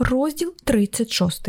Розділ 36.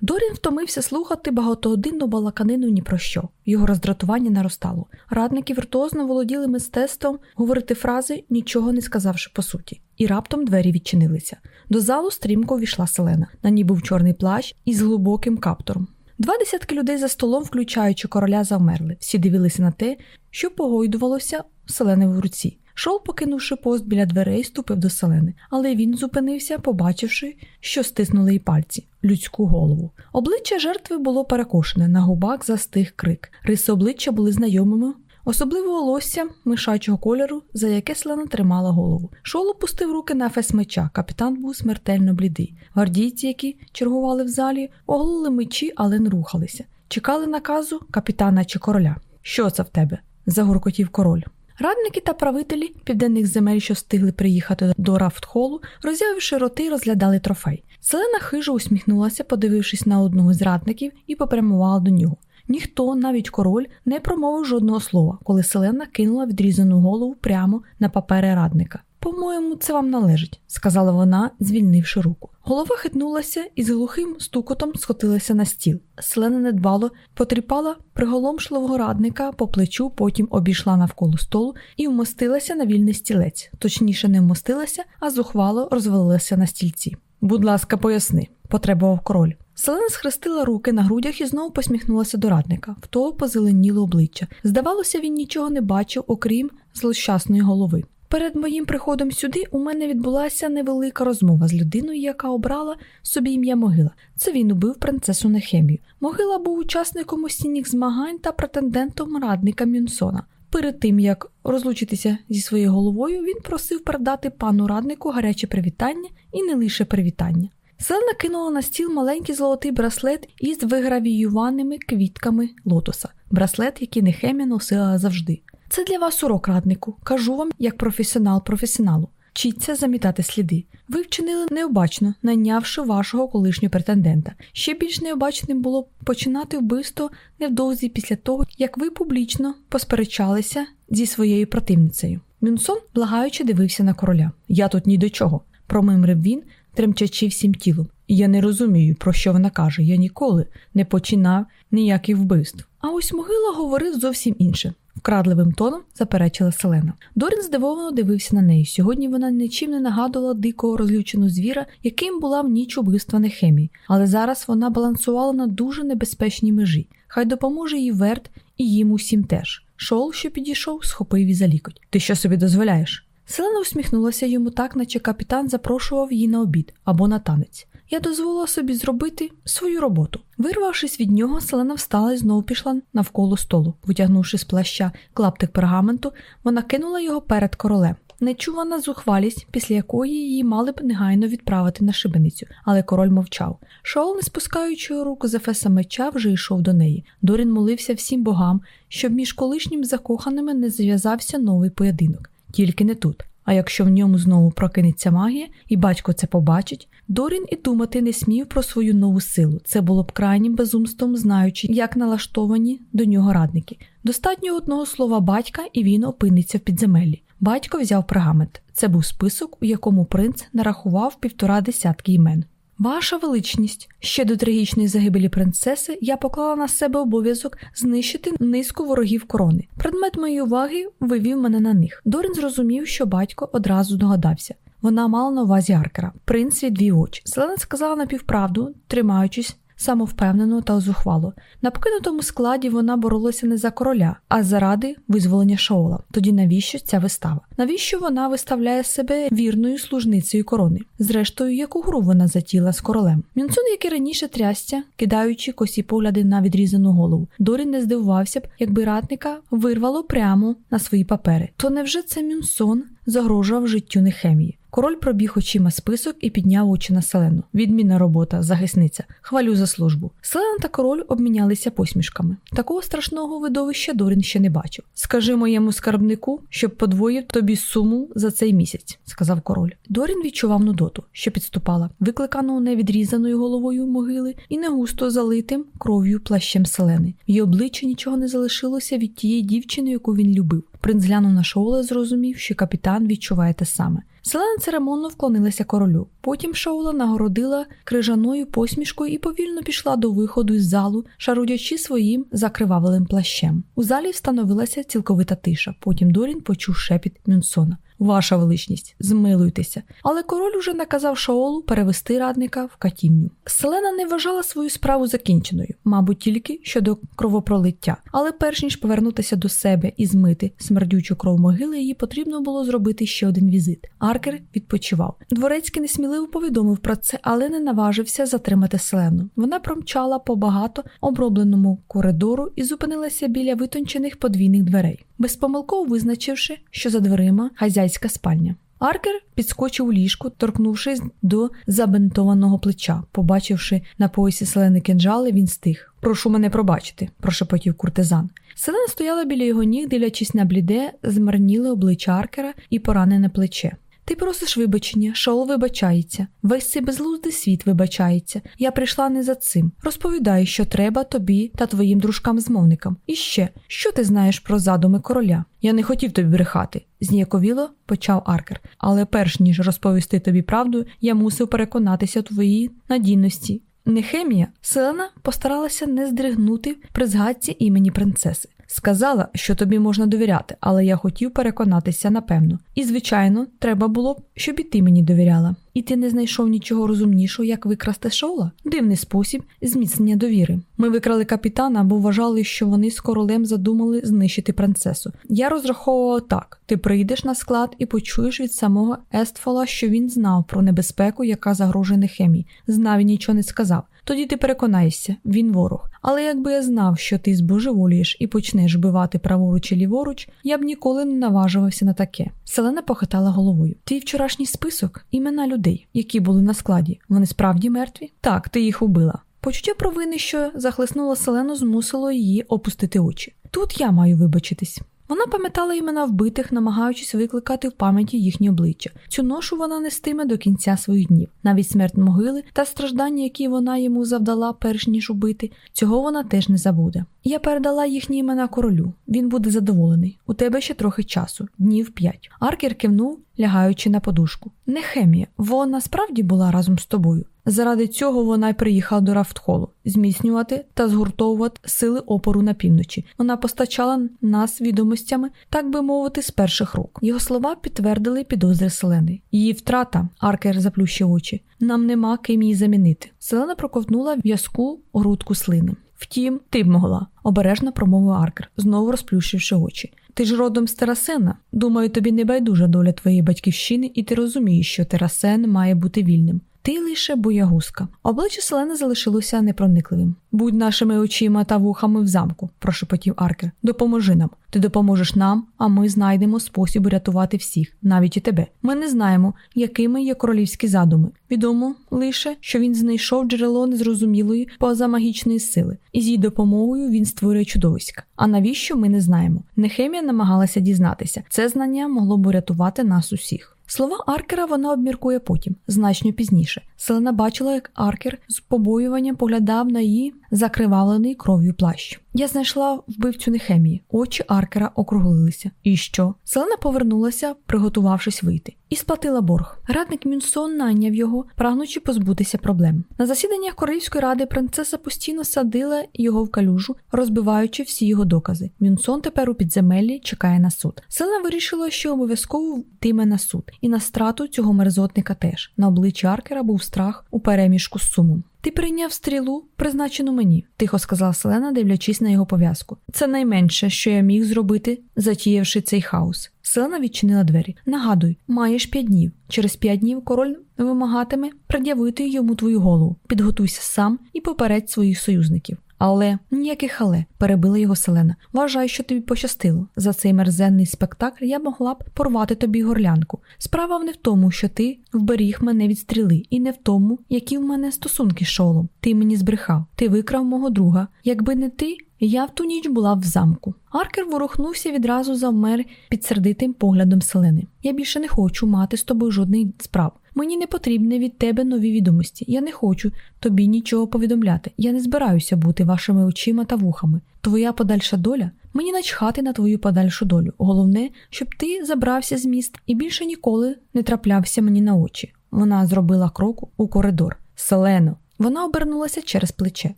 Дорін втомився слухати багатогодинну балаканину ні про що. Його роздратування наростало. Радники віртуозно володіли мистецтвом говорити фрази, нічого не сказавши по суті. І раптом двері відчинилися. До залу стрімко війшла селена. На ній був чорний плащ із глибоким каптуром. Два десятки людей за столом, включаючи короля, завмерли. Всі дивилися на те, що погойдувалося селени в руці. Шол, покинувши пост біля дверей, ступив до селени, але він зупинився, побачивши, що стиснули й пальці, людську голову. Обличчя жертви було перекошене, на губах застиг крик. Риси обличчя були знайомими. Особливо волосся мишачого кольору, за яке селена тримала голову. Шол опустив руки на фес меча. Капітан був смертельно блідий. Гвардійці, які чергували в залі, оголили мечі, але не рухалися. Чекали наказу капітана чи короля. Що це в тебе? загуркотів король. Радники та правителі південних земель, що встигли приїхати до Рафтхолу, роззявивши роти, розглядали трофей. Селена хижо усміхнулася, подивившись на одного з радників, і попрямувала до нього. Ніхто, навіть король, не промовив жодного слова, коли Селена кинула відрізану голову прямо на папери радника. По-моєму, це вам належить, сказала вона, звільнивши руку. Голова хитнулася і з глухим стукотом схотилася на стіл. Селена недбало потріпала приголомшливого радника по плечу, потім обійшла навколо столу і вмостилася на вільний стілець. Точніше, не вмостилася, а зухвало розвалилася на стільці. Будь ласка, поясни, потребував король. Селена схрестила руки на грудях і знову посміхнулася до радника. В того позеленіло обличчя. Здавалося, він нічого не бачив, окрім злощасної голови. Перед моїм приходом сюди у мене відбулася невелика розмова з людиною, яка обрала собі ім'я Могила. Це він убив принцесу Нехемію. Могила був учасником осінніх змагань та претендентом радника Мюнсона. Перед тим як розлучитися зі своєю головою, він просив передати пану раднику гаряче привітання і не лише привітання. Селена кинула на стіл маленький золотий браслет із вигравіюваними квітками лотоса, браслет, який Нехемія носила завжди. Це для вас урок, раднику. Кажу вам, як професіонал професіоналу. Вчіться замітати сліди. Ви вчинили необачно, найнявши вашого колишнього претендента. Ще більш необачним було починати вбивство невдовзі після того, як ви публічно посперечалися зі своєю противницею. Мюнсон благаючи дивився на короля. Я тут ні до чого, промимрив він, тремчачи всім тілом. Я не розумію, про що вона каже. Я ніколи не починав ніяких вбивств. А ось могила говорив зовсім інше вкрадливим тоном заперечила Селена. Дорін здивовано дивився на неї. Сьогодні вона нічим не нагадувала дикого розлюченого звіра, яким була в ніч убивства Нехемії, але зараз вона балансувала на дуже небезпечній межі. Хай допоможе їй верт і їм усім теж. Шоул, що підійшов, схопив її за лікоть. Ти що собі дозволяєш? Селена усміхнулася йому так, наче капітан запрошував її на обід або на танець я дозволила собі зробити свою роботу. Вирвавшись від нього, селена встала і знову пішла навколо столу. Витягнувши з плаща клаптик пергаменту, вона кинула його перед королем. Нечувана зухвалість, після якої її мали б негайно відправити на шибеницю, але король мовчав. Шоул, не спускаючи руку з ефеса меча, вже йшов до неї. Дорін молився всім богам, щоб між колишніми закоханими не зв'язався новий поєдинок. Тільки не тут. А якщо в ньому знову прокинеться магія, і батько це побачить, Дорін і думати не смів про свою нову силу. Це було б крайнім безумством, знаючи, як налаштовані до нього радники. Достатньо одного слова батька, і він опиниться в підземеллі. Батько взяв пергамент. Це був список, у якому принц нарахував півтора десятки імен. Ваша величність, ще до трагічної загибелі принцеси я поклала на себе обов'язок знищити низку ворогів корони. Предмет моєї уваги вивів мене на них. Дорін зрозумів, що батько одразу догадався. Вона мала на увазі Аркера. Принц відвів очі. Селена сказала напівправду, тримаючись самовпевнено та зухвало. На покинутому складі вона боролася не за короля, а заради визволення Шоула. Тоді навіщо ця вистава? Навіщо вона виставляє себе вірною служницею корони? Зрештою, яку гру вона затіла з королем? Мінцун, як і раніше трясця, кидаючи косі погляди на відрізану голову. Дорін не здивувався б, якби ратника вирвало прямо на свої папери. То невже це Мюнсон загрожував життю Нехемії? Король пробіг очима список і підняв очі на селену. Відмінна робота, захисниця. Хвалю за службу. Селена та король обмінялися посмішками. Такого страшного видовища Дорін ще не бачив. Скажи моєму скарбнику, щоб подвоїв тобі суму за цей місяць, сказав король. Дорін відчував нудоту, що підступала, викликану невідрізаною головою могили і не густо залитим кров'ю плащем селени. В її обличчі нічого не залишилося від тієї дівчини, яку він любив. Принц глянув на шоуле, зрозумів, що капітан відчуває те саме. Селена церемонно вклонилася королю. Потім Шоула нагородила крижаною посмішкою і повільно пішла до виходу із залу, шарудячи своїм закривавленим плащем. У залі встановилася цілковита тиша. Потім Дорін почув шепіт Мюнсона. Ваша величність, змилуйтеся. Але король уже наказав Шаолу перевести радника в катівню. Селена не вважала свою справу закінченою, мабуть, тільки щодо кровопролиття. Але перш ніж повернутися до себе і змити смердючу кров могили, їй потрібно було зробити ще один візит. Аркер відпочивав. Дворецький несміливо повідомив про це, але не наважився затримати селену. Вона промчала по багато обробленому коридору і зупинилася біля витончених подвійних дверей, безпомилково визначивши, що за дверима хазяйська спальня. Аркер підскочив у ліжку, торкнувшись до забинтованого плеча. Побачивши на поясі селени кинджали, він стих. Прошу мене пробачити, прошепотів куртизан. Селена стояла біля його ніг, дивлячись на бліде, змарніле обличчя Аркера і поранене плече. Ти просиш вибачення, Шоул вибачається, весь цей безглуздий світ вибачається. Я прийшла не за цим. Розповідаю, що треба тобі та твоїм дружкам-змовникам. І ще, що ти знаєш про задуми короля? Я не хотів тобі брехати, зніяковіло почав Аркер. Але перш ніж розповісти тобі правду, я мусив переконатися у твоїй надійності. Нехемія Селена постаралася не здригнути при згадці імені принцеси. Сказала, що тобі можна довіряти, але я хотів переконатися напевно. І, звичайно, треба було б, щоб і ти мені довіряла. І ти не знайшов нічого розумнішого, як викрасти шоула? Дивний спосіб зміцнення довіри. Ми викрали капітана, бо вважали, що вони з королем задумали знищити принцесу. Я розраховував так: ти прийдеш на склад і почуєш від самого Естфола, що він знав про небезпеку, яка загрожує Нехемії. Знав і нічого не сказав. Тоді ти переконаєшся, він ворог. Але якби я знав, що ти збожеволієш і почнеш вбивати праворуч і ліворуч, я б ніколи не наважувався на таке. Селена похитала головою. Твій вчорашній список імена людей, які були на складі. Вони справді мертві? Так, ти їх убила. Почуття провини, що захлеснула селену, змусило її опустити очі. Тут я маю вибачитись. Вона пам'ятала імена вбитих, намагаючись викликати в пам'яті їхні обличчя. Цю ношу вона нестиме до кінця своїх днів. Навіть смерть могили та страждання, які вона йому завдала, перш ніж убити, цього вона теж не забуде. Я передала їхні імена королю. Він буде задоволений. У тебе ще трохи часу, днів п'ять. Аркер кивнув, лягаючи на подушку. Не хемія, вона справді була разом з тобою. Заради цього вона й приїхала до Рафтхолу зміцнювати та згуртовувати сили опору на півночі. Вона постачала нас відомостями, так би мовити, з перших рук. Його слова підтвердили підозри Селени. Її втрата, Аркер заплющив очі. Нам нема ким її замінити. Селена проковтнула в'язку грудку слини. Втім, ти б могла, обережно промовив Аркер, знову розплющивши очі. Ти ж родом з Терасена. Думаю, тобі не байдужа доля твоєї батьківщини, і ти розумієш, що Терасен має бути вільним. Ти лише боягузка. Обличчя Селени залишилося непроникливим. Будь нашими очима та вухами в замку, прошепотів Аркер. Допоможи нам. Ти допоможеш нам, а ми знайдемо спосіб рятувати всіх, навіть і тебе. Ми не знаємо, якими є королівські задуми. Відомо лише, що він знайшов джерело незрозумілої позамагічної сили, і з її допомогою він створює чудовиська. А навіщо ми не знаємо? Нехемія намагалася дізнатися. Це знання могло б урятувати нас усіх. Слова Аркера вона обміркує потім, значно пізніше. Селена бачила, як Аркер з побоюванням поглядав на її закривавлений кров'ю плащ. Я знайшла вбивцю Нехемії. Очі Аркера округлилися. І що? Селена повернулася, приготувавшись вийти, і сплатила борг. Радник Мюнсон найняв його, прагнучи позбутися проблем. На засіданнях Королівської ради принцеса постійно садила його в калюжу, розбиваючи всі його докази. Мюнсон тепер у підземеллі чекає на суд. Селена вирішила, що обов'язково йтиме на суд, і на страту цього мерзотника теж. На обличчі Аркера був страх у переміжку з сумом. Ти прийняв стрілу, призначену мені, тихо сказала Селена, дивлячись на його пов'язку. Це найменше, що я міг зробити, затіявши цей хаос. Селена відчинила двері. Нагадуй, маєш п'ять днів. Через п'ять днів король вимагатиме пред'явити йому твою голову. Підготуйся сам і попередь своїх союзників. Але ніяких але, перебила його Селена. Вважаю, що тобі пощастило. За цей мерзенний спектакль я могла б порвати тобі горлянку. Справа не в тому, що ти вберіг мене від стріли, і не в тому, які в мене стосунки з шолом. Ти мені збрехав, ти викрав мого друга. Якби не ти, Я в ту ніч була в замку. Аркер ворухнувся відразу завмер під сердитим поглядом селени. Я більше не хочу мати з тобою жодних справ. Мені не потрібні від тебе нові відомості. Я не хочу тобі нічого повідомляти. Я не збираюся бути вашими очима та вухами. Твоя подальша доля мені начхати на твою подальшу долю. Головне, щоб ти забрався з міст і більше ніколи не траплявся мені на очі. Вона зробила крок у коридор. Селено. Вона обернулася через плече.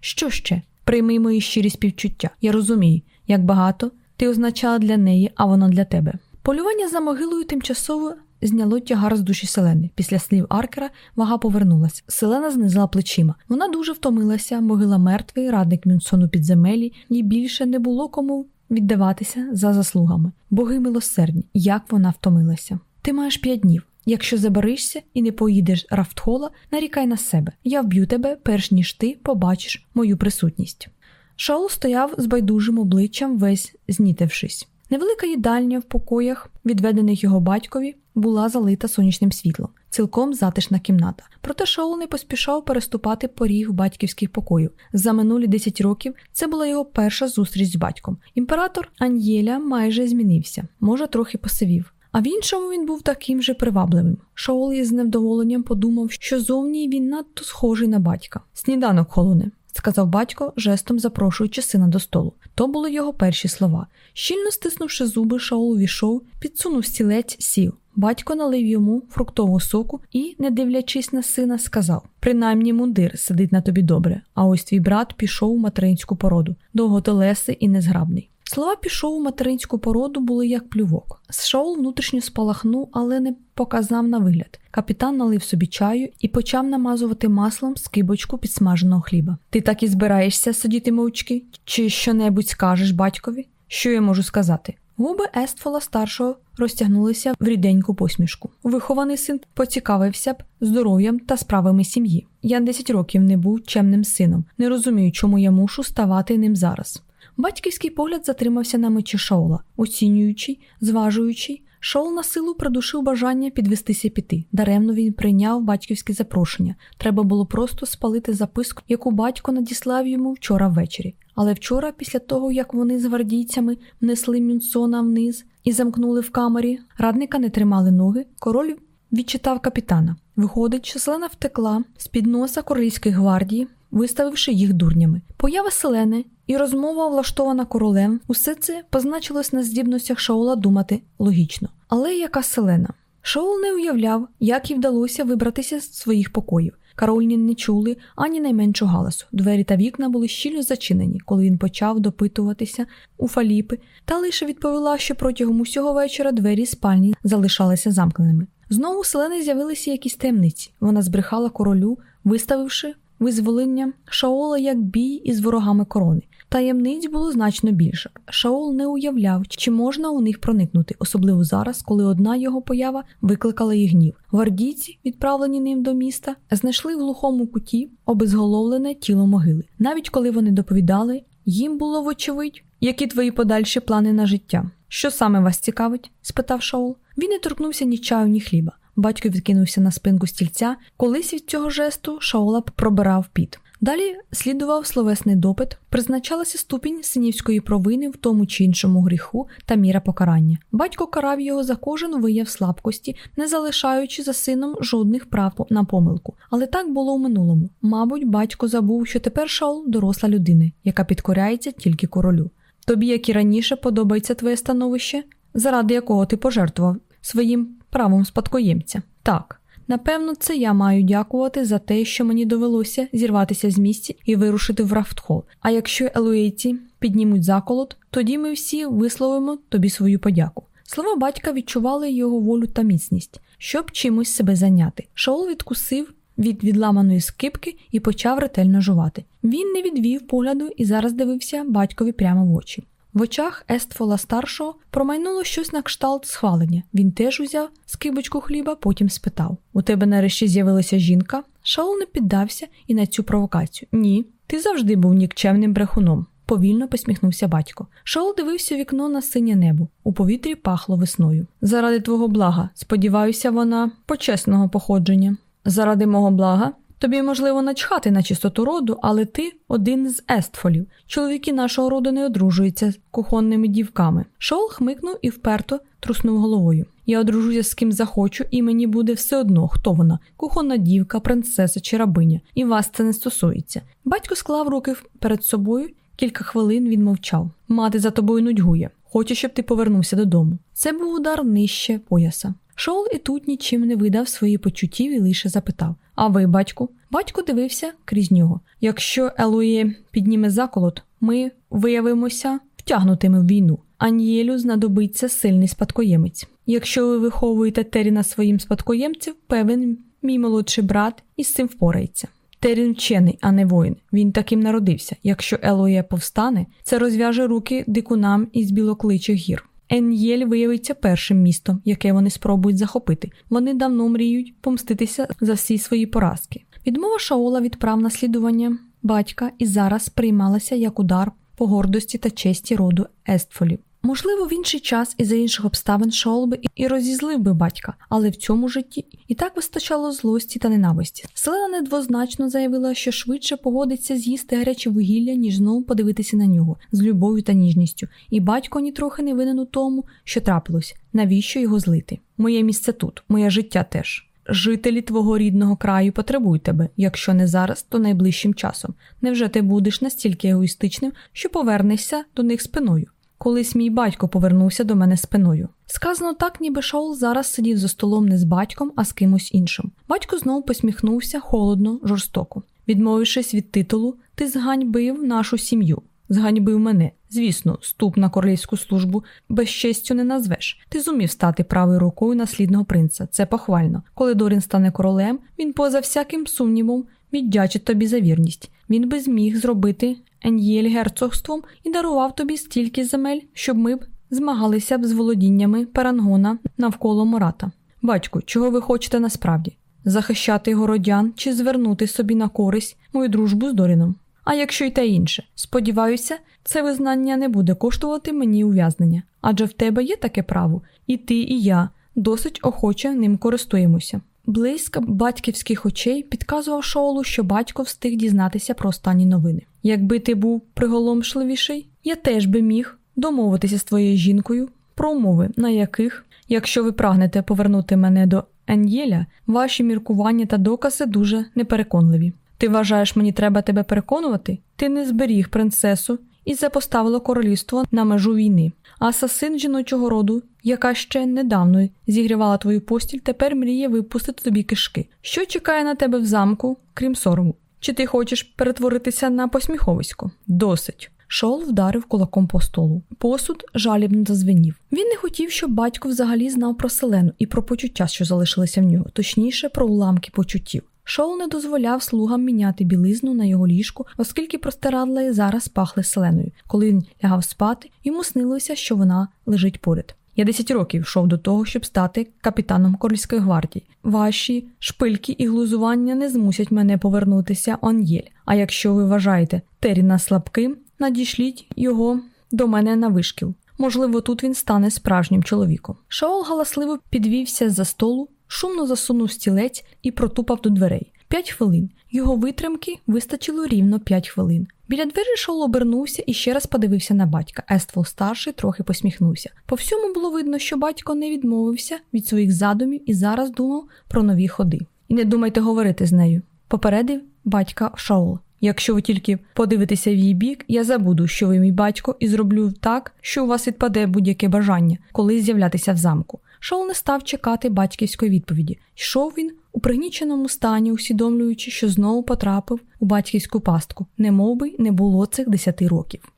Що ще? Прийми мої щирі співчуття. Я розумію, як багато ти означала для неї, а вона для тебе. Полювання за могилою тимчасово зняло тягар з душі Селени. Після слів Аркера вага повернулася. Селена знизила плечима. Вона дуже втомилася, могила мертвий, радник Мюнсону підземелі, їй більше не було кому віддаватися за заслугами. Боги милосердні, як вона втомилася. Ти маєш п'ять днів. Якщо заберишся і не поїдеш рафтхола, нарікай на себе. Я вб'ю тебе, перш ніж ти побачиш мою присутність. Шаул стояв з байдужим обличчям, весь знітившись. Невелика їдальня в покоях, відведених його батькові, була залита сонячним світлом, цілком затишна кімната. Проте Шаул не поспішав переступати поріг батьківських покоїв. За минулі 10 років це була його перша зустріч з батьком. Імператор Ан'єля майже змінився, може, трохи посивів. А в іншому він був таким же привабливим. Шаол із невдоволенням подумав, що зовні він надто схожий на батька. Сніданок холоне, сказав батько, жестом запрошуючи сина до столу. То були його перші слова. Щільно стиснувши зуби, Шаол увійшов, підсунув стілець, сів. Батько налив йому фруктового соку і, не дивлячись на сина, сказав: Принаймні мундир сидить на тобі добре, а ось твій брат пішов у материнську породу, довготелесий і незграбний. Слова пішов у материнську породу були як плювок. Шоул внутрішньо спалахнув, але не показав на вигляд. Капітан налив собі чаю і почав намазувати маслом скибочку підсмаженого хліба. Ти так і збираєшся сидіти мовчки? Чи що-небудь скажеш батькові? Що я можу сказати? Губи Естфола старшого розтягнулися в ріденьку посмішку. Вихований син поцікавився б здоров'ям та справами сім'ї. Я 10 років не був чемним сином, не розумію, чому я мушу ставати ним зараз. Батьківський погляд затримався на мечі Шоула, оцінюючий, зважуючий. Шоул на силу придушив бажання підвестися піти. Даремно він прийняв батьківське запрошення. Треба було просто спалити записку, яку батько надіслав йому вчора ввечері. Але вчора, після того, як вони з гвардійцями внесли Мюнсона вниз і замкнули в камері, радника не тримали ноги, король відчитав капітана. Виходить, що селена втекла з під носа королівської гвардії, виставивши їх дурнями. Поява селени і розмова, влаштована королем, усе це позначилось на здібностях Шаула думати логічно. Але яка селена? Шаул не уявляв, як їй вдалося вибратися з своїх покоїв. Карольні не чули ані найменшого галасу. Двері та вікна були щільно зачинені, коли він почав допитуватися у фаліпи, та лише відповіла, що протягом усього вечора двері спальні залишалися замкненими. Знову селени з'явилися якісь таємниці. Вона збрехала королю, виставивши визволення Шаола як бій із ворогами корони. Таємниць було значно більше. Шаол не уявляв, чи можна у них проникнути, особливо зараз, коли одна його поява викликала їх гнів. Гвардійці, відправлені ним до міста, знайшли в глухому куті обезголовлене тіло могили. Навіть коли вони доповідали, їм було вочевидь, які твої подальші плани на життя. Що саме вас цікавить? спитав Шаол. Він не торкнувся ні чаю, ні хліба. Батько відкинувся на спинку стільця. Колись від цього жесту Шаола пробирав піт. Далі слідував словесний допит, призначалася ступінь синівської провини в тому чи іншому гріху та міра покарання. Батько карав його за кожен вияв слабкості, не залишаючи за сином жодних прав на помилку. Але так було у минулому. Мабуть, батько забув, що тепер Шаул доросла людина, яка підкоряється тільки королю. Тобі, як і раніше, подобається твоє становище, заради якого ти пожертвував своїм правом спадкоємця. Так. Напевно, це я маю дякувати за те, що мені довелося зірватися з місця і вирушити в Рафтхол. А якщо елуейці піднімуть заколот, тоді ми всі висловимо тобі свою подяку. Слова батька відчували його волю та міцність, щоб чимось себе зайняти. Шаол відкусив від відламаної скипки і почав ретельно жувати. Він не відвів погляду і зараз дивився батькові прямо в очі. В очах Естфола старшого промайнуло щось на кшталт схвалення. Він теж узяв скибочку хліба, потім спитав: У тебе нарешті з'явилася жінка? Шаул не піддався і на цю провокацію. Ні, ти завжди був нікчемним брехуном. Повільно посміхнувся батько. Шаул дивився вікно на синє небо. У повітрі пахло весною. Заради твого блага, сподіваюся, вона почесного походження. Заради мого блага, Тобі, можливо, начхати на чистоту роду, але ти один з естфолів. Чоловіки нашого роду не одружуються з кухонними дівками. Шоул хмикнув і вперто труснув головою. Я одружуся з ким захочу, і мені буде все одно, хто вона кухонна дівка, принцеса чи рабиня, і вас це не стосується. Батько склав руки перед собою, кілька хвилин він мовчав. Мати за тобою нудьгує. Хоче, щоб ти повернувся додому. Це був удар нижче пояса. Шоул і тут нічим не видав свої почуттів і лише запитав: А ви, батьку? Батько дивився крізь нього. Якщо Елує підніме заколот, ми виявимося втягнутими в війну. Анієлю знадобиться сильний спадкоємець. Якщо ви виховуєте Теріна своїм спадкоємцем, певен, мій молодший брат із цим впорається. Терін вчений, а не воїн. Він таким народився. Якщо Елоє повстане, це розв'яже руки дикунам із білокличих гір. Ен'єль виявиться першим містом, яке вони спробують захопити. Вони давно мріють помститися за всі свої поразки. Відмова Шаола від прав наслідування батька і зараз приймалася як удар по гордості та честі роду Естфолів. Можливо, в інший час і за інших обставин Шоул би і розізлив би батька, але в цьому житті і так вистачало злості та ненависті. Селена недвозначно заявила, що швидше погодиться з'їсти гаряче вугілля, ніж знову подивитися на нього з любов'ю та ніжністю. І батько нітрохи не винен у тому, що трапилось. Навіщо його злити? Моє місце тут, моє життя теж. Жителі твого рідного краю потребують тебе, якщо не зараз, то найближчим часом. Невже ти будеш настільки егоїстичним, що повернешся до них спиною? Колись мій батько повернувся до мене спиною. Сказано так, ніби Шоул зараз сидів за столом не з батьком, а з кимось іншим. Батько знову посміхнувся холодно, жорстоко. Відмовившись від титулу, ти зганьбив нашу сім'ю, зганьбив мене. Звісно, ступ на королівську службу безчестю не назвеш. Ти зумів стати правою рукою наслідного принца. Це похвально. Коли Дорін стане королем, він поза всяким сумнівом віддячить тобі за вірність. Він би зміг зробити Ен'єль герцогством і дарував тобі стільки земель, щоб ми б змагалися б з володіннями Парангона навколо Мората. Батьку, чого ви хочете насправді? Захищати городян чи звернути собі на користь мою дружбу з Доріном? А якщо й те інше, сподіваюся, це визнання не буде коштувати мені ув'язнення, адже в тебе є таке право, і ти, і я досить охоче ним користуємося. Блиск батьківських очей підказував Шоулу, що батько встиг дізнатися про останні новини. Якби ти був приголомшливіший, я теж би міг домовитися з твоєю жінкою про умови, на яких, якщо ви прагнете повернути мене до Ен'єля, ваші міркування та докази дуже непереконливі. Ти вважаєш, мені треба тебе переконувати? Ти не зберіг принцесу і це поставило королівство на межу війни. Асасин жіночого роду, яка ще недавно зігрівала твою постіль, тепер мріє випустити тобі кишки. Що чекає на тебе в замку, крім сорому? Чи ти хочеш перетворитися на посміховисько? Досить. Шол вдарив кулаком по столу. Посуд жалібно зазвенів. Він не хотів, щоб батько взагалі знав про селену і про почуття, що залишилися в нього, точніше, про уламки почуттів. Шоу не дозволяв слугам міняти білизну на його ліжку, оскільки простирадла зараз пахли селеною. Коли він лягав спати, йому снилося, що вона лежить поряд. Я 10 років йшов до того, щоб стати капітаном Корольської гвардії. Ваші шпильки і глузування не змусять мене повернутися Он'єль. А якщо ви вважаєте Теріна слабким, надішліть його до мене на вишкіл. Можливо, тут він стане справжнім чоловіком. Шаол галасливо підвівся з за столу, шумно засунув стілець і протупав до дверей. П'ять хвилин. Його витримки вистачило рівно п'ять хвилин. Біля двері Шол обернувся і ще раз подивився на батька. Ествол старший трохи посміхнувся. По всьому було видно, що батько не відмовився від своїх задумів і зараз думав про нові ходи. І не думайте говорити з нею. Попередив батька Шаол. Якщо ви тільки подивитеся в її бік, я забуду, що ви мій батько, і зроблю так, що у вас відпаде будь-яке бажання, коли з'являтися в замку. Шоу не став чекати батьківської відповіді. Йшов він у пригніченому стані, усвідомлюючи, що знову потрапив у батьківську пастку, не би не було цих десяти років.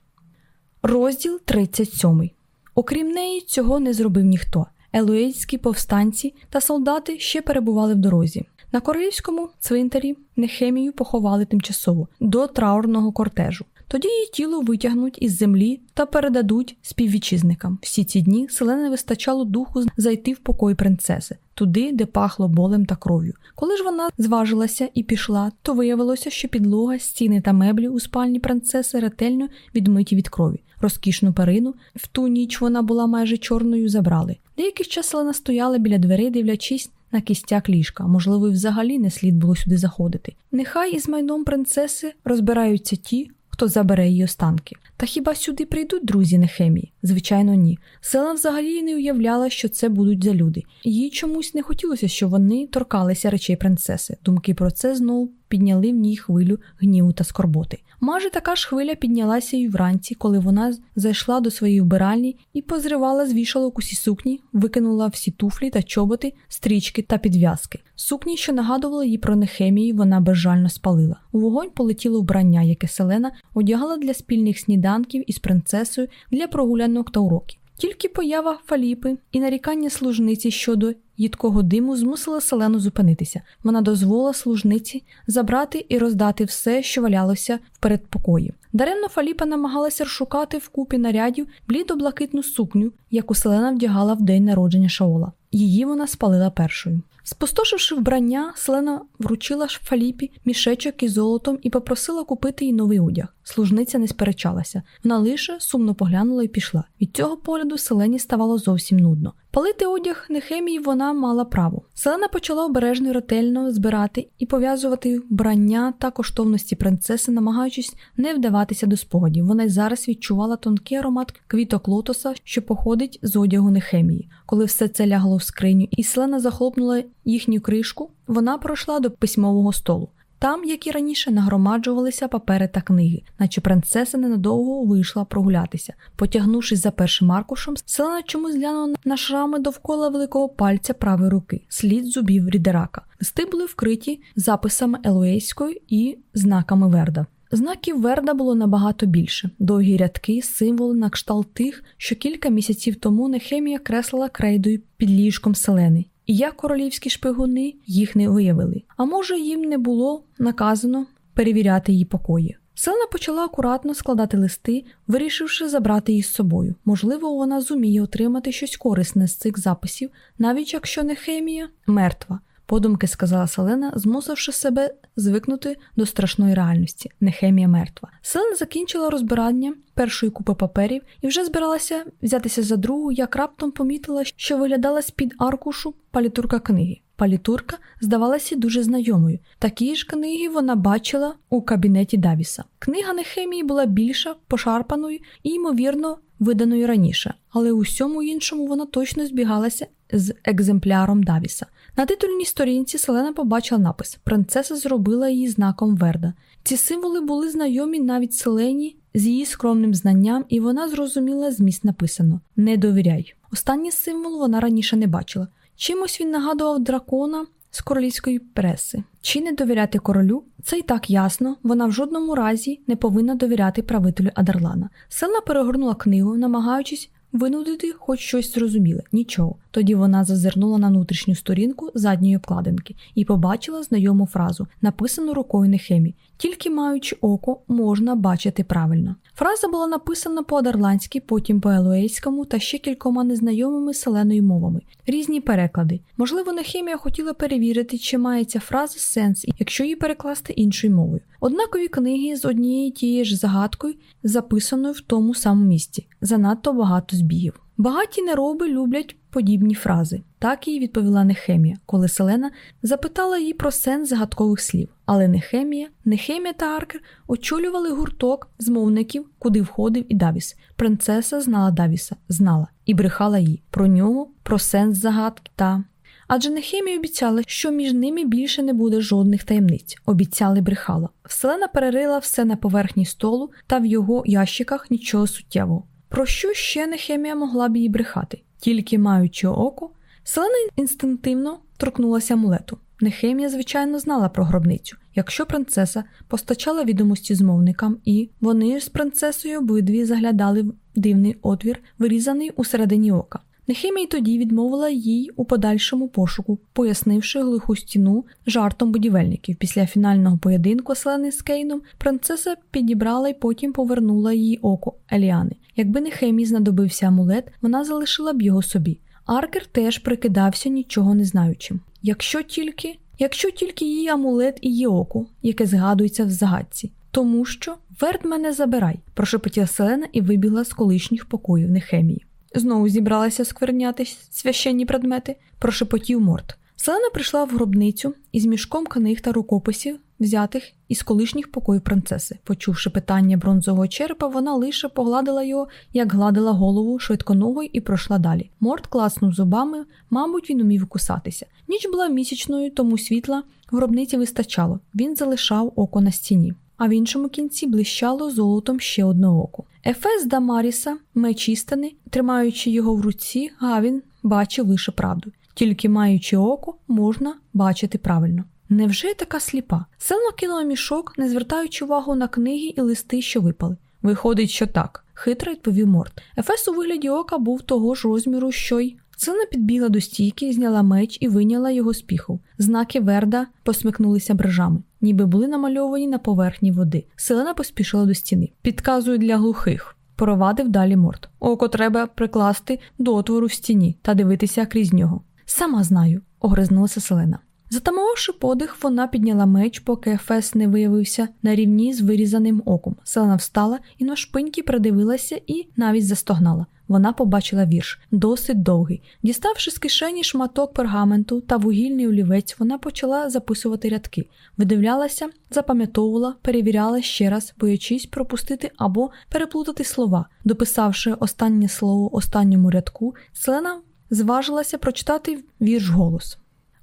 Розділ 37. Окрім неї, цього не зробив ніхто. Елуейські повстанці та солдати ще перебували в дорозі. На королівському цвинтарі Нехемію поховали тимчасово до траурного кортежу. Тоді її тіло витягнуть із землі та передадуть співвітчизникам. Всі ці дні селена вистачало духу зайти в покой принцеси, туди, де пахло болем та кров'ю. Коли ж вона зважилася і пішла, то виявилося, що підлога, стіни та меблі у спальні принцеси ретельно відмиті від крові. Розкішну перину в ту ніч вона була майже чорною. Забрали. Деякий час селена стояла біля дверей, дивлячись на кістяк ліжка. Можливо, і взагалі не слід було сюди заходити. Нехай із майном принцеси розбираються ті, хто забере її останки. Та хіба сюди прийдуть друзі Нехемії? Звичайно, ні. Села взагалі не уявляла, що це будуть за люди. Їй чомусь не хотілося, щоб вони торкалися речей принцеси. Думки про це знову підняли в ній хвилю гніву та скорботи. Майже така ж хвиля піднялася й вранці, коли вона зайшла до своєї вбиральні і позривала з вішалок усі сукні, викинула всі туфлі та чоботи, стрічки та підв'язки. Сукні, що нагадували їй про нехемії, вона безжально спалила. У вогонь полетіло вбрання, яке Селена одягала для спільних сніданків із принцесою для прогулянок та уроків. Тільки поява Фаліпи і нарікання служниці щодо їдкого диму змусила селену зупинитися. Вона дозволила служниці забрати і роздати все, що валялося в передпокої. Даремно Фаліпа намагалася розшукати в купі нарядів блідо-блакитну сукню, яку селена вдягала в день народження Шаола. Її вона спалила першою. Спустошивши вбрання, Селена вручила Фаліпі мішечок із золотом і попросила купити їй новий одяг. Служниця не сперечалася, вона лише сумно поглянула і пішла. Від цього погляду селені ставало зовсім нудно. Палити одяг Нехемії вона мала право. Селена почала обережно і ретельно збирати і пов'язувати вбрання та коштовності принцеси, намагаючись не вдаватися до спогадів. Вона й зараз відчувала тонкий аромат квіток лотоса, що походить з одягу Нехемії. Коли все це лягло в скриню, і Селена захлопнула їхню кришку, вона пройшла до письмового столу. Там, як і раніше, нагромаджувалися папери та книги, наче принцеса ненадовго вийшла прогулятися. Потягнувшись за першим аркушем, селена чомусь глянула на шрами довкола великого пальця правої руки, слід зубів рідерака. Листи були вкриті записами елуейською і знаками Верда. Знаків Верда було набагато більше: довгі рядки, символи на кшталт тих, що кілька місяців тому Нехемія креслила крейдою під ліжком селени. І як королівські шпигуни їх не виявили. А може, їм не було наказано перевіряти її покої. Селена почала акуратно складати листи, вирішивши забрати їх з собою. Можливо, вона зуміє отримати щось корисне з цих записів, навіть якщо не хемія мертва подумки сказала Селена, змусивши себе звикнути до страшної реальності нехемія мертва. Селена закінчила розбирання першої купи паперів і вже збиралася взятися за другу, як раптом помітила, що виглядала з під аркушу палітурка книги. Палітурка здавалася дуже знайомою. Такі ж книги вона бачила у кабінеті Давіса. Книга Нехемії була більша, пошарпаною і, ймовірно, виданою раніше, але у всьому іншому вона точно збігалася з екземпляром Давіса. На титульній сторінці Селена побачила напис Принцеса зробила її знаком Верда. Ці символи були знайомі навіть Селені з її скромним знанням, і вона зрозуміла зміст написано Не довіряй. Останній символ вона раніше не бачила. Чимось він нагадував дракона з королівської преси. Чи не довіряти королю? Це й так ясно, вона в жодному разі не повинна довіряти правителю Адерлана. Селена перегорнула книгу, намагаючись винудити хоч щось зрозуміле, нічого. Тоді вона зазирнула на внутрішню сторінку задньої обкладинки і побачила знайому фразу, написану рукою Нехемі. Тільки маючи око, можна бачити правильно. Фраза була написана по-адерландськи, потім по елуейському та ще кількома незнайомими селеною мовами. Різні переклади. Можливо, Нехемія хотіла перевірити, чи має ця фраза сенс, якщо її перекласти іншою мовою. Однакові книги з однією тією ж загадкою, записаною в тому самому місці. Занадто багато збігів. Багаті нероби люблять подібні фрази. Так їй відповіла Нехемія, коли Селена запитала її про сенс загадкових слів. Але Нехемія, Нехемія та Аркер очолювали гурток змовників, куди входив і Давіс. Принцеса знала Давіса, знала і брехала їй про нього, про сенс загадки та. Адже Нехемія обіцяла, що між ними більше не буде жодних таємниць. Обіцяли брехала. Вселена перерила все на поверхні столу та в його ящиках нічого суттєвого. Про що ще Нехемія могла б їй брехати? Тільки маючи око, Селена інстинктивно торкнулася амулету. Нехемія, звичайно, знала про гробницю. Якщо принцеса постачала відомості змовникам, і вони з принцесою обидві заглядали в дивний отвір, вирізаний у середині ока. Нехемія тоді відмовила їй у подальшому пошуку, пояснивши глуху стіну жартом будівельників. Після фінального поєдинку Селени з Кейном принцеса підібрала і потім повернула їй око Еліани. Якби Нехемії знадобився амулет, вона залишила б його собі. Аркер теж прикидався нічого не знаючим. Якщо тільки якщо тільки її амулет і її око, яке згадується в загадці, тому що верт мене забирай, прошепотіла Селена і вибігла з колишніх покоїв Нехемії. Знову зібралася скверняти священні предмети, прошепотів Морт. Селена прийшла в гробницю із мішком книг та рукописів, взятих із колишніх покоїв принцеси. Почувши питання бронзового черепа, вона лише погладила його, як гладила голову швидконогою і пройшла далі. Морт класнув зубами, мабуть, він умів кусатися. Ніч була місячною, тому світла в гробниці вистачало. Він залишав око на стіні. А в іншому кінці блищало золотом ще одне око. Ефес Дамаріса, меч тримаючи його в руці, Гавін бачив лише правду. Тільки маючи око, можна бачити правильно. Невже така сліпа? Селма кинула мішок, не звертаючи увагу на книги і листи, що випали. Виходить, що так, хитро відповів Морт. Ефес у вигляді ока був того ж розміру, що й. Селена підбігла до стійки, зняла меч і виняла його з піхов. Знаки Верда посмикнулися брижами, ніби були намальовані на поверхні води. Селена поспішила до стіни. Підказую для глухих. Провадив далі морт. Око треба прикласти до отвору в стіні та дивитися крізь нього. Сама знаю, огризнулася Селена. Затамувавши подих, вона підняла меч, поки Ефес не виявився на рівні з вирізаним оком. Селена встала і на шпиньки придивилася і навіть застогнала. Вона побачила вірш, досить довгий. Діставши з кишені шматок пергаменту та вугільний олівець, вона почала записувати рядки, видивлялася, запам'ятовувала, перевіряла ще раз, боячись пропустити або переплутати слова. Дописавши останнє слово останньому рядку, Селена зважилася прочитати вірш голос.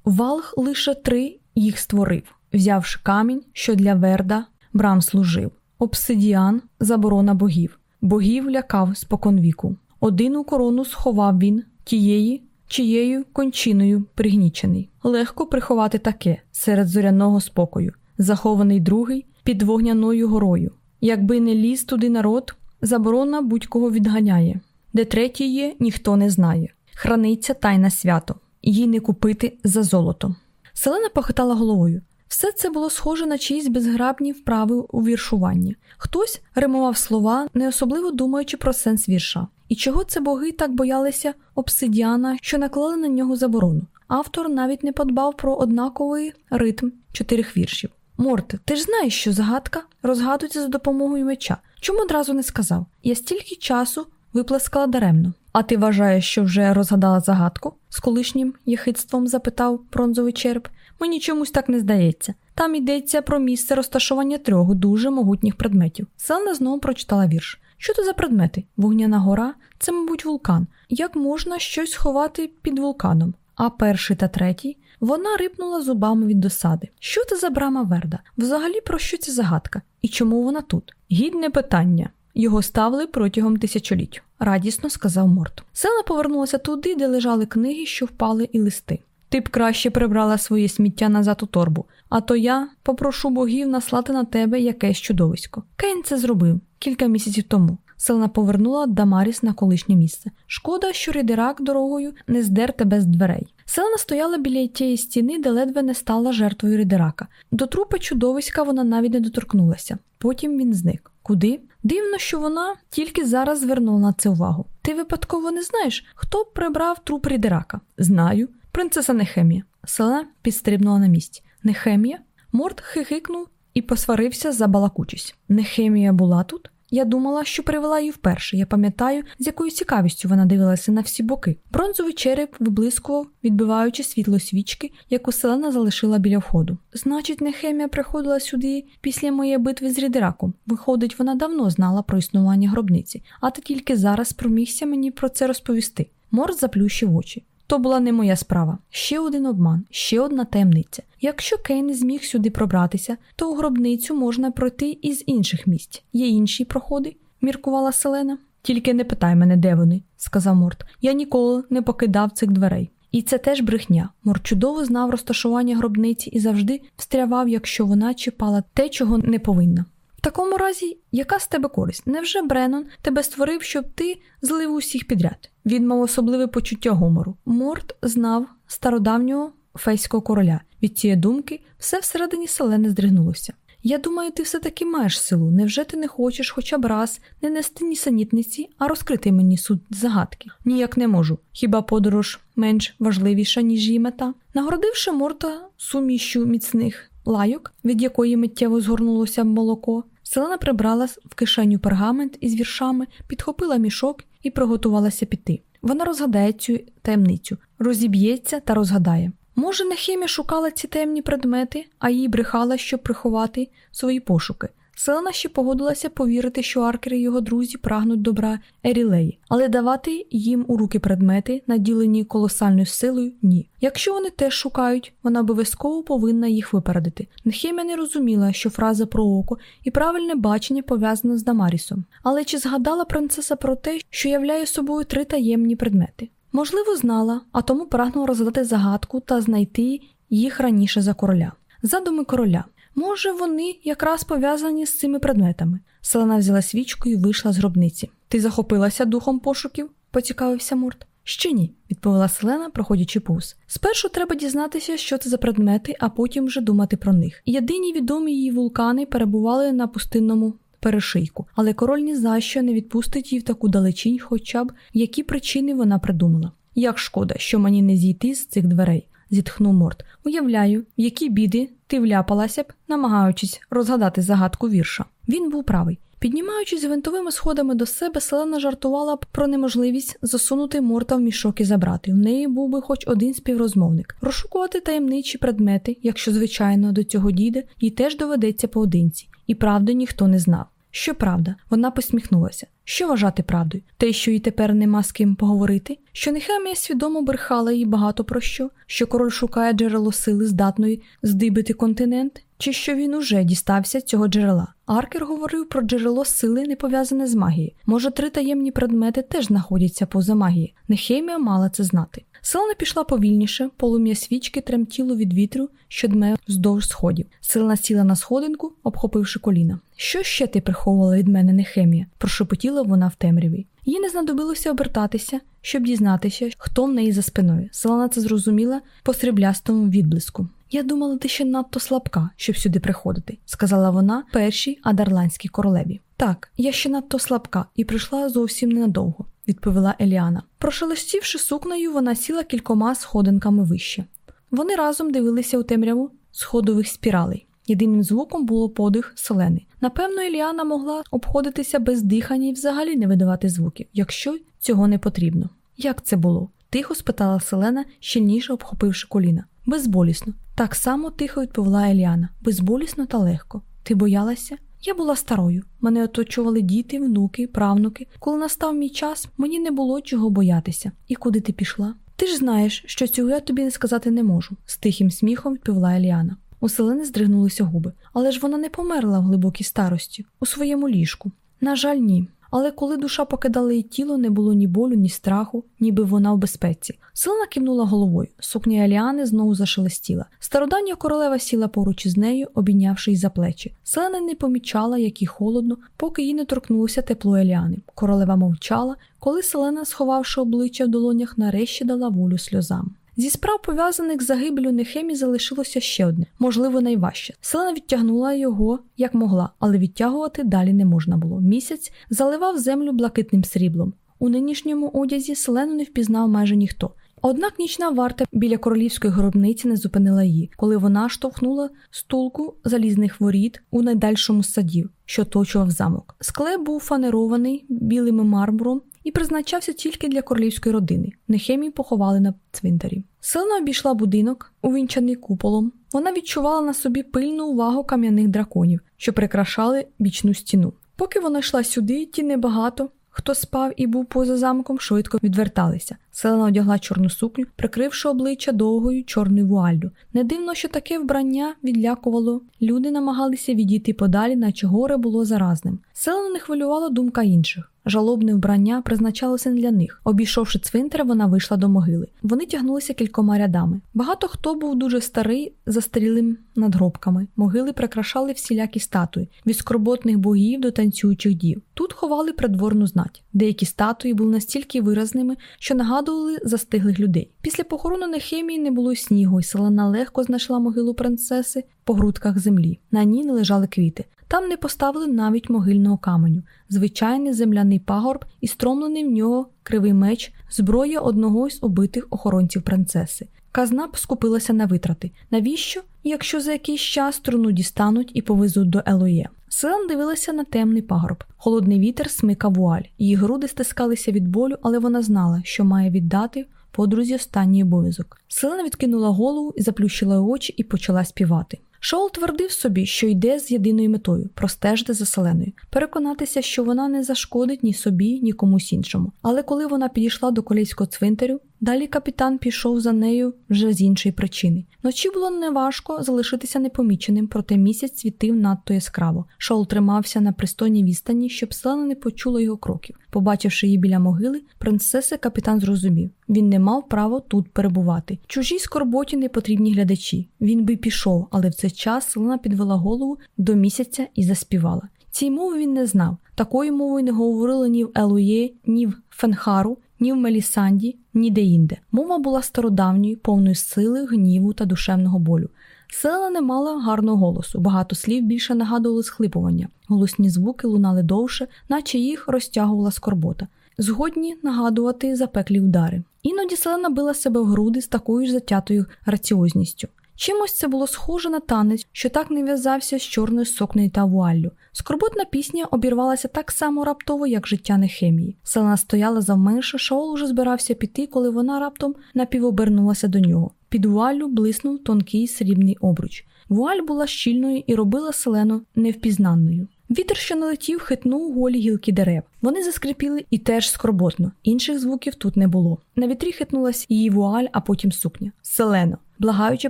Валх лише три їх створив, взявши камінь, що для Верда брам служив. Обсидіан заборона богів, богів лякав споконвіку. Одину корону сховав він тієї, чиєю кончиною пригнічений. Легко приховати таке серед зоряного спокою, захований другий під вогняною горою. Якби не ліз туди народ, заборона будь-кого відганяє, де третій є, ніхто не знає. Храниться тайна свято її не купити за золото. Селена похитала головою. Все це було схоже на чиїсь безграбні вправи у віршуванні. Хтось римував слова, не особливо думаючи про сенс вірша. І чого це боги так боялися обсидіана, що наклали на нього заборону? Автор навіть не подбав про однаковий ритм чотирьох віршів. Морте, ти ж знаєш, що загадка розгадується за допомогою меча. Чому одразу не сказав? Я стільки часу виплескала даремно. А ти вважаєш, що вже розгадала загадку? з колишнім єхидством запитав бронзовий череп. Мені чомусь так не здається. Там йдеться про місце розташування трьох дуже могутніх предметів. Селена знову прочитала вірш. Що це за предмети? Вогняна гора це, мабуть, вулкан. Як можна щось ховати під вулканом? А перший та третій вона рипнула зубами від досади. Що це за брама Верда? Взагалі про що ця загадка? І чому вона тут? Гідне питання. Його ставили протягом тисячоліть, радісно сказав Морт. Села повернулася туди, де лежали книги, що впали, і листи. Ти б краще прибрала своє сміття назад у торбу, а то я попрошу богів наслати на тебе якесь чудовисько. Кейн це зробив кілька місяців тому. Селена повернула Дамаріс на колишнє місце. Шкода, що Рідерак дорогою не здер тебе з дверей. Селена стояла біля тієї стіни, де ледве не стала жертвою Рідерака. До трупа чудовиська вона навіть не доторкнулася. Потім він зник. Куди? Дивно, що вона тільки зараз звернула на це увагу. Ти випадково не знаєш, хто прибрав труп Рідерака? Знаю. Принцеса Нехемія. Селена підстрибнула на місці. Нехемія? Морд хихикнув і посварився за балакучість. Нехемія була тут? Я думала, що привела її вперше. Я пам'ятаю, з якою цікавістю вона дивилася на всі боки. Бронзовий череп виблискував, відбиваючи світло свічки, яку селена залишила біля входу. Значить, Нехемія приходила сюди після моєї битви з Рідераком. Виходить, вона давно знала про існування гробниці, а ти тільки зараз промігся мені про це розповісти. Морд заплющив очі. То була не моя справа. Ще один обман, ще одна таємниця. Якщо Кейн не зміг сюди пробратися, то у гробницю можна пройти із інших місць. Є інші проходи, міркувала Селена. Тільки не питай мене, де вони, сказав Морт. Я ніколи не покидав цих дверей. І це теж брехня. Мор чудово знав розташування гробниці і завжди встрявав, якщо вона чіпала те, чого не повинна. В такому разі, яка з тебе користь? Невже Бреннон тебе створив, щоб ти злив усіх підряд? Він мав особливе почуття гумору. Морт знав стародавнього фейського короля. Від цієї думки все всередині селени здригнулося. Я думаю, ти все-таки маєш силу. Невже ти не хочеш хоча б раз не нести нісенітниці, а розкрити мені суд загадки? Ніяк не можу. Хіба подорож менш важливіша, ніж її мета? Нагородивши морта сумішю міцних лайок, від якої миттєво згорнулося молоко, селена прибрала в кишеню пергамент із віршами, підхопила мішок і приготувалася піти. Вона розгадає цю таємницю, розіб'ється та розгадає. Може, Нехімі шукала ці темні предмети, а їй брехала, щоб приховати свої пошуки. Селена ще погодилася повірити, що аркери і його друзі прагнуть добра Ерілеї, але давати їм у руки предмети, наділені колосальною силою, ні. Якщо вони теж шукають, вона обов'язково повинна їх випередити. Нехемія не розуміла, що фраза про око і правильне бачення пов'язана з Дамарісом. Але чи згадала принцеса про те, що являє собою три таємні предмети? Можливо, знала, а тому прагнула розгадати загадку та знайти їх раніше за короля. Задуми короля. Може, вони якраз пов'язані з цими предметами. Селена взяла свічку і вийшла з гробниці. Ти захопилася духом пошуків? поцікавився Морт. Ще ні, відповіла Селена, проходячи повз. Спершу треба дізнатися, що це за предмети, а потім вже думати про них. Єдині відомі її вулкани перебували на пустинному перешийку, але король ні за що не відпустить її в таку далечінь, хоча б які причини вона придумала. Як шкода, що мені не зійти з цих дверей, зітхнув Морт. Уявляю, в які біди ти вляпалася б, намагаючись розгадати загадку вірша. Він був правий. Піднімаючись винтовими сходами до себе, Селена жартувала б про неможливість засунути морта в мішок і забрати. В неї був би хоч один співрозмовник. Розшукувати таємничі предмети, якщо, звичайно, до цього дійде, їй теж доведеться поодинці, і правди ніхто не знав. Що правда, вона посміхнулася. Що вважати правдою? Те, що їй тепер нема з ким поговорити, що Нехемія свідомо брехала їй багато про що, що король шукає джерело сили, здатної здибити континент, чи що він уже дістався цього джерела. Аркер говорив про джерело сили, не пов'язане з магією. Може, три таємні предмети теж знаходяться поза магією. Нехемія мала це знати. Селена пішла повільніше, полум'я свічки тремтіло від вітру, що дме вздовж сходів. Селена сіла на сходинку, обхопивши коліна. Що ще ти приховувала від мене Нехемія? прошепотіла вона в темряві. Їй не знадобилося обертатися, щоб дізнатися, хто в неї за спиною. Селена це зрозуміла по сріблястому відблиску. Я думала, ти ще надто слабка, щоб сюди приходити, сказала вона першій адарландській королеві. Так, я ще надто слабка і прийшла зовсім ненадовго, відповіла Еліана. Прошелестівши сукнею, вона сіла кількома сходинками вище. Вони разом дивилися у темряву сходових спіралей. Єдиним звуком було подих селени. Напевно, Еліана могла обходитися без дихання і взагалі не видавати звуків, якщо цього не потрібно. Як це було? тихо спитала Селена, щільніше обхопивши коліна. Безболісно. Так само тихо відповіла Еліана. Безболісно та легко. Ти боялася? Я була старою. Мене оточували діти, внуки, правнуки. Коли настав мій час, мені не було чого боятися. І куди ти пішла? Ти ж знаєш, що цього я тобі не сказати не можу, з тихим сміхом відповіла Еліана. У Селени здригнулися губи, але ж вона не померла в глибокій старості, у своєму ліжку. На жаль, ні. Але коли душа покидала її тіло, не було ні болю, ні страху, ніби вона в безпеці. Селена кивнула головою. Сукня Аліани знову зашелестіла. Стародання королева сіла поруч із нею, обійнявши її за плечі. Селена не помічала, як їй холодно, поки їй не торкнулося тепло Еліани. Королева мовчала, коли Селена, сховавши обличчя в долонях, нарешті дала волю сльозам. Зі справ пов'язаних з загибелю Нехемі залишилося ще одне, можливо, найважче. Селена відтягнула його як могла, але відтягувати далі не можна було. Місяць заливав землю блакитним сріблом. У нинішньому одязі Селену не впізнав майже ніхто. Однак нічна варта біля королівської гробниці не зупинила її, коли вона штовхнула стулку залізних воріт у найдальшому з садів, що оточував замок. Склеп був фанерований білим мармуром і призначався тільки для королівської родини. Нехемію поховали на цвинтарі. Селена обійшла будинок, увінчаний куполом. Вона відчувала на собі пильну увагу кам'яних драконів, що прикрашали бічну стіну. Поки вона йшла сюди, ті небагато. Хто спав і був поза замком, швидко відверталися. Селена одягла чорну сукню, прикривши обличчя довгою чорною вуаллю. Не дивно, що таке вбрання відлякувало. Люди намагалися відійти подалі, наче горе було заразним. Селена не хвилювала думка інших. Жалобне вбрання призначалося не для них. Обійшовши цвинтар, вона вийшла до могили. Вони тягнулися кількома рядами. Багато хто був дуже старий, застарілим надгробками. Могили прикрашали всілякі статуї від скорботних богів до танцюючих дів. Тут ховали придворну знать. Деякі статуї були настільки виразними, що нагадували застиглих людей. Після похорону Нехемії не було снігу, і селена легко знайшла могилу принцеси по грудках землі. На ній не лежали квіти. Там не поставили навіть могильного каменю, звичайний земляний пагорб і стромлений в нього кривий меч, зброя одного із убитих охоронців принцеси. Казна б скупилася на витрати. Навіщо, якщо за якийсь час труну дістануть і повезуть до Елоє? Селен дивилася на темний пагорб. Холодний вітер смикав вуаль. Її груди стискалися від болю, але вона знала, що має віддати подрузі останній обов'язок. Селена відкинула голову заплющила очі і почала співати. Шоул твердив собі, що йде з єдиною метою простежити за селеною, переконатися, що вона не зашкодить ні собі, ні комусь іншому. Але коли вона підійшла до колейського цвинтарю, далі капітан пішов за нею вже з іншої причини. Ночі було неважко залишитися непоміченим, проте місяць світив надто яскраво. Шоул тримався на пристойній відстані, щоб селена не почула його кроків. Побачивши її біля могили, принцеси капітан зрозумів він не мав права тут перебувати. Чужій скорботі не потрібні глядачі. Він би пішов, але в цей час селена підвела голову до місяця і заспівала. Цій мови він не знав. Такою мовою не говорили ні в Елує, ні в Фенхару, ні в Мелісанді, ні де-інде. Мова була стародавньою, повною сили, гніву та душевного болю. Села не мала гарного голосу, багато слів більше нагадували схлипування. Голосні звуки лунали довше, наче їх розтягувала скорбота. Згодні нагадувати запеклі удари. Іноді селена била себе в груди з такою ж затятою раціозністю. Чимось це було схоже на танець, що так не в'язався з чорною сокнею та вуаллю. Скорботна пісня обірвалася так само раптово, як життя Нехемії. Селена стояла завмерше, Шаол уже збирався піти, коли вона раптом напівобернулася до нього. Під вуаллю блиснув тонкий срібний обруч. Вуаль була щільною і робила селену невпізнанною. Вітер, що налетів, хитнув голі гілки дерев. Вони заскрипіли і теж скорботно. Інших звуків тут не було. На вітрі хитнулась її вуаль, а потім сукня. Селено, благаюче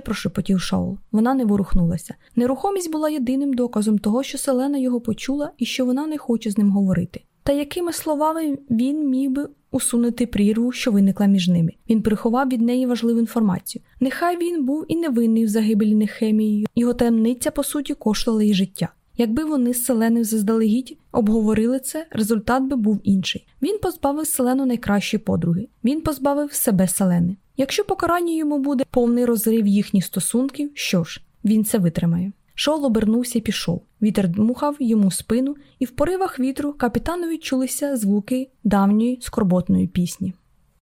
прошепотів Шаул. Вона не ворухнулася. Нерухомість була єдиним доказом того, що Селена його почула і що вона не хоче з ним говорити. Та якими словами він міг би усунути прірву, що виникла між ними? Він приховав від неї важливу інформацію. Нехай він був і невинний в загибелі Нехемією, його таємниця, по суті, коштувала їй життя. Якби вони з Селеною заздалегідь обговорили це, результат би був інший. Він позбавив Селену найкращої подруги. Він позбавив себе Селени. Якщо покарання йому буде повний розрив їхніх стосунків, що ж, він це витримає. Шол обернувся і пішов. Вітер дмухав йому спину, і в поривах вітру капітанові чулися звуки давньої скорботної пісні.